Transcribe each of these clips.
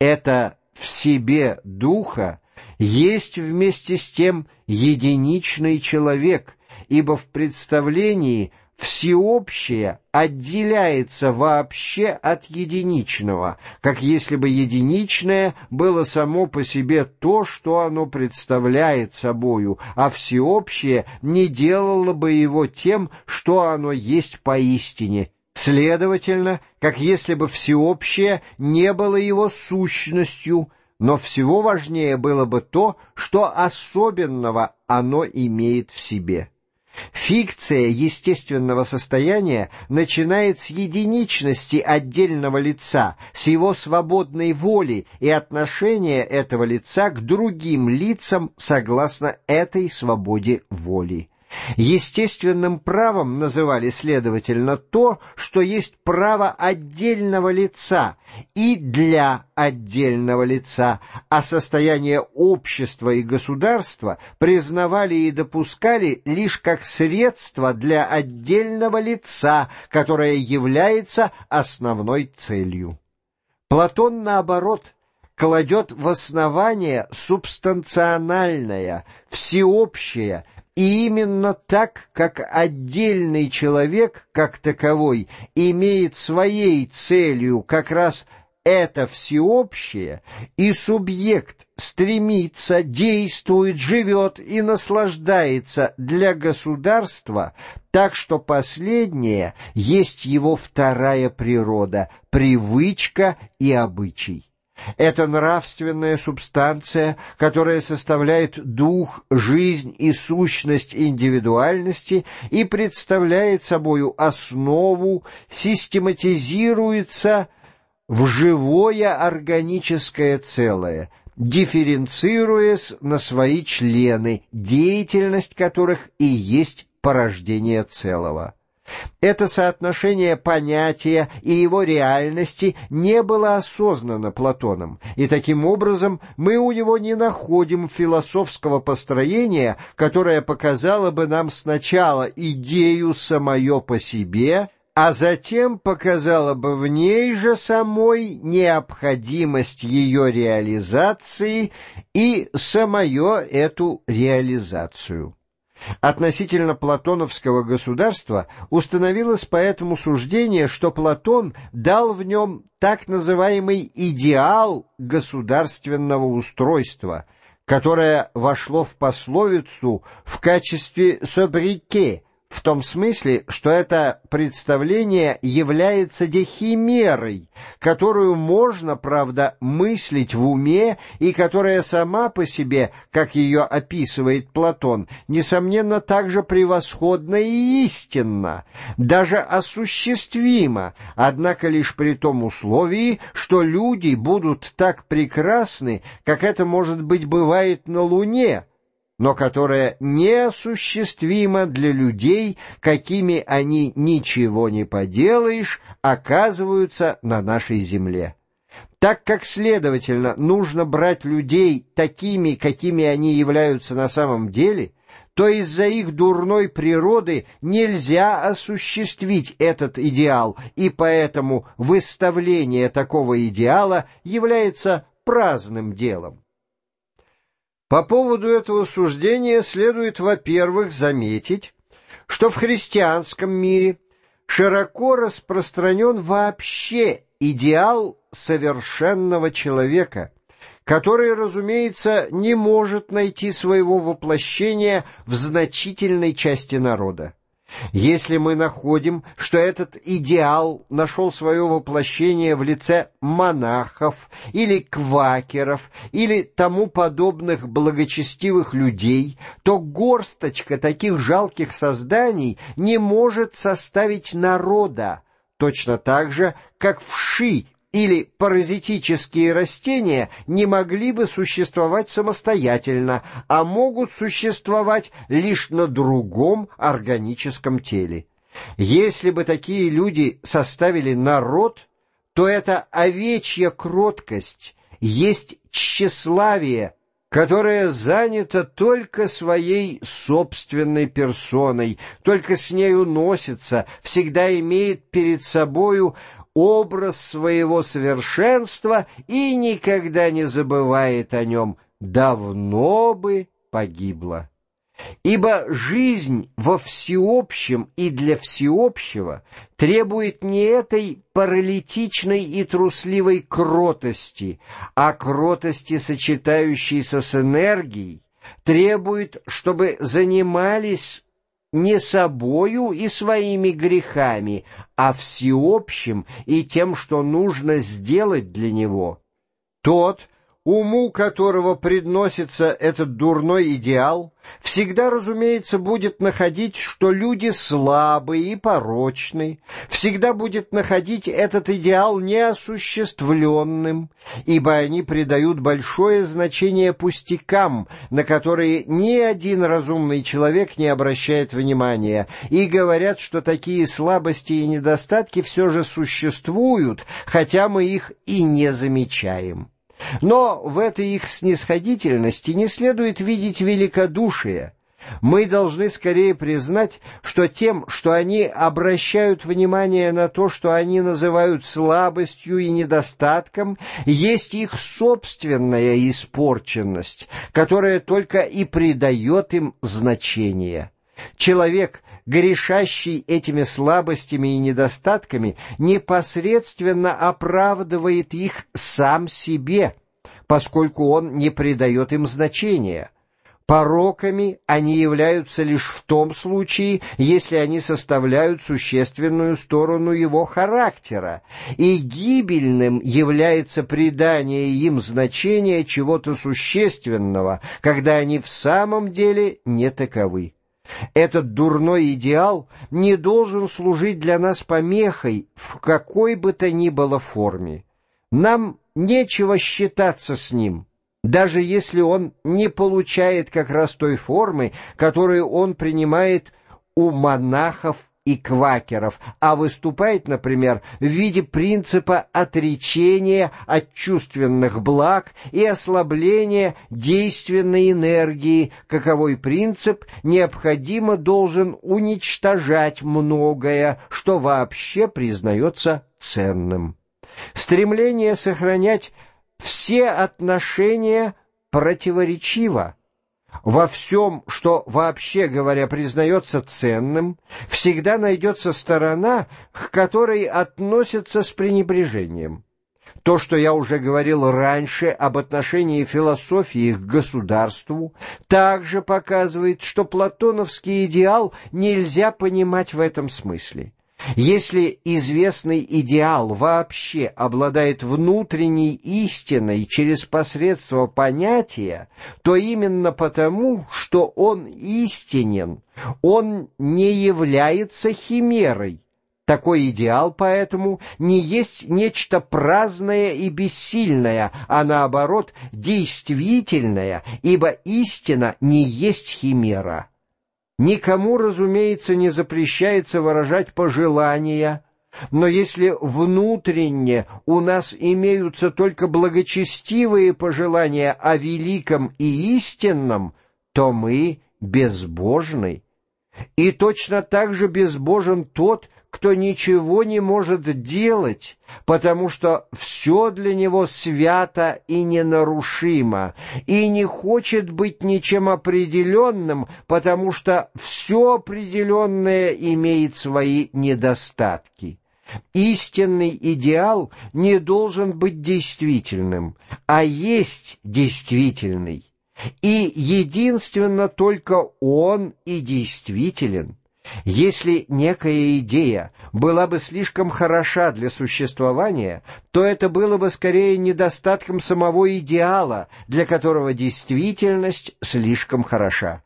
Это в себе духа есть вместе с тем единичный человек, ибо в представлении всеобщее отделяется вообще от единичного, как если бы единичное было само по себе то, что оно представляет собою, а всеобщее не делало бы его тем, что оно есть поистине. Следовательно, как если бы всеобщее не было его сущностью, но всего важнее было бы то, что особенного оно имеет в себе. Фикция естественного состояния начинает с единичности отдельного лица, с его свободной воли и отношения этого лица к другим лицам согласно этой свободе воли. Естественным правом называли, следовательно, то, что есть право отдельного лица и для отдельного лица, а состояние общества и государства признавали и допускали лишь как средство для отдельного лица, которое является основной целью. Платон, наоборот, кладет в основание субстанциональное, всеобщее, и именно так, как отдельный человек, как таковой, имеет своей целью как раз это всеобщее, и субъект стремится, действует, живет и наслаждается для государства, так что последнее есть его вторая природа, привычка и обычай. Это нравственная субстанция, которая составляет дух, жизнь и сущность индивидуальности и представляет собою основу, систематизируется в живое органическое целое, дифференцируясь на свои члены, деятельность которых и есть порождение целого. Это соотношение понятия и его реальности не было осознано Платоном, и таким образом мы у него не находим философского построения, которое показало бы нам сначала идею самое по себе, а затем показало бы в ней же самой необходимость ее реализации и самое эту реализацию. Относительно платоновского государства установилось поэтому суждение, что Платон дал в нем так называемый идеал государственного устройства, которое вошло в пословицу в качестве «собрике», в том смысле, что это представление является дехимерой, которую можно, правда, мыслить в уме и которая сама по себе, как ее описывает Платон, несомненно также превосходна и истинна, даже осуществима, однако лишь при том условии, что люди будут так прекрасны, как это, может быть, бывает на Луне, но которая неосуществима для людей, какими они ничего не поделаешь, оказываются на нашей земле. Так как, следовательно, нужно брать людей такими, какими они являются на самом деле, то из-за их дурной природы нельзя осуществить этот идеал, и поэтому выставление такого идеала является праздным делом. По поводу этого суждения следует, во-первых, заметить, что в христианском мире широко распространен вообще идеал совершенного человека, который, разумеется, не может найти своего воплощения в значительной части народа. Если мы находим, что этот идеал нашел свое воплощение в лице монахов или квакеров или тому подобных благочестивых людей, то горсточка таких жалких созданий не может составить народа, точно так же, как вши или паразитические растения не могли бы существовать самостоятельно, а могут существовать лишь на другом органическом теле. Если бы такие люди составили народ, то это овечья кроткость, есть тщеславие, которое занято только своей собственной персоной, только с нею носится, всегда имеет перед собою образ своего совершенства и никогда не забывает о нем, давно бы погибла. Ибо жизнь во всеобщем и для всеобщего требует не этой паралитичной и трусливой кротости, а кротости, сочетающейся с энергией, требует, чтобы занимались не собою и своими грехами, а всеобщим и тем, что нужно сделать для него. Тот, уму которого предносится этот дурной идеал, всегда, разумеется, будет находить, что люди слабые и порочны, всегда будет находить этот идеал неосуществленным, ибо они придают большое значение пустякам, на которые ни один разумный человек не обращает внимания, и говорят, что такие слабости и недостатки все же существуют, хотя мы их и не замечаем. Но в этой их снисходительности не следует видеть великодушие. Мы должны скорее признать, что тем, что они обращают внимание на то, что они называют слабостью и недостатком, есть их собственная испорченность, которая только и придает им значение. Человек, грешащий этими слабостями и недостатками, непосредственно оправдывает их сам себе, поскольку он не придает им значения. Пороками они являются лишь в том случае, если они составляют существенную сторону его характера, и гибельным является придание им значения чего-то существенного, когда они в самом деле не таковы. Этот дурной идеал не должен служить для нас помехой в какой бы то ни было форме. Нам нечего считаться с ним, даже если он не получает как раз той формы, которую он принимает у монахов и квакеров, а выступает, например, в виде принципа отречения от чувственных благ и ослабления действенной энергии, каковой принцип необходимо должен уничтожать многое, что вообще признается ценным. Стремление сохранять все отношения противоречиво, во всем, что вообще говоря признается ценным, всегда найдется сторона, к которой относятся с пренебрежением. То, что я уже говорил раньше об отношении философии к государству, также показывает, что платоновский идеал нельзя понимать в этом смысле. Если известный идеал вообще обладает внутренней истиной через посредство понятия, то именно потому, что он истинен, он не является химерой. Такой идеал, поэтому, не есть нечто праздное и бессильное, а наоборот, действительное, ибо истина не есть химера. Никому, разумеется, не запрещается выражать пожелания, но если внутренне у нас имеются только благочестивые пожелания о великом и истинном, то мы безбожны. И точно так же безбожен тот, кто ничего не может делать, потому что все для него свято и ненарушимо, и не хочет быть ничем определенным, потому что все определенное имеет свои недостатки. Истинный идеал не должен быть действительным, а есть действительный. И единственно только он и действителен. Если некая идея была бы слишком хороша для существования, то это было бы скорее недостатком самого идеала, для которого действительность слишком хороша.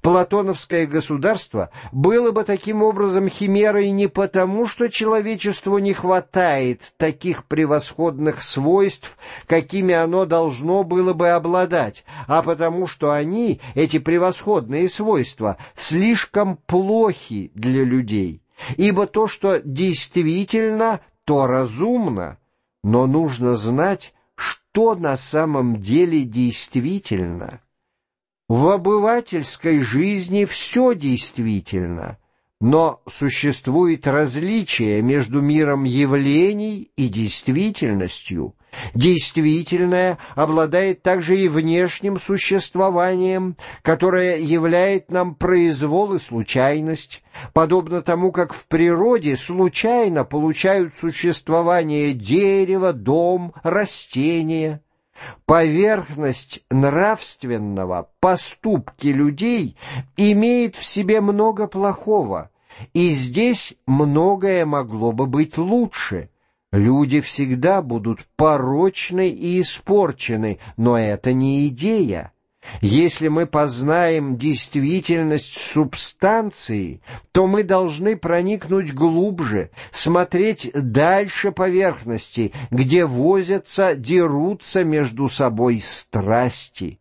Платоновское государство было бы таким образом химерой не потому, что человечеству не хватает таких превосходных свойств, какими оно должно было бы обладать, а потому что они, эти превосходные свойства, слишком плохи для людей. Ибо то, что действительно, то разумно, но нужно знать, что на самом деле действительно. В обывательской жизни все действительно, Но существует различие между миром явлений и действительностью. Действительное обладает также и внешним существованием, которое являет нам произвол и случайность, подобно тому, как в природе случайно получают существование дерево, дом, растения. Поверхность нравственного поступки людей имеет в себе много плохого, и здесь многое могло бы быть лучше. Люди всегда будут порочны и испорчены, но это не идея. Если мы познаем действительность субстанции, то мы должны проникнуть глубже, смотреть дальше поверхности, где возятся, дерутся между собой страсти.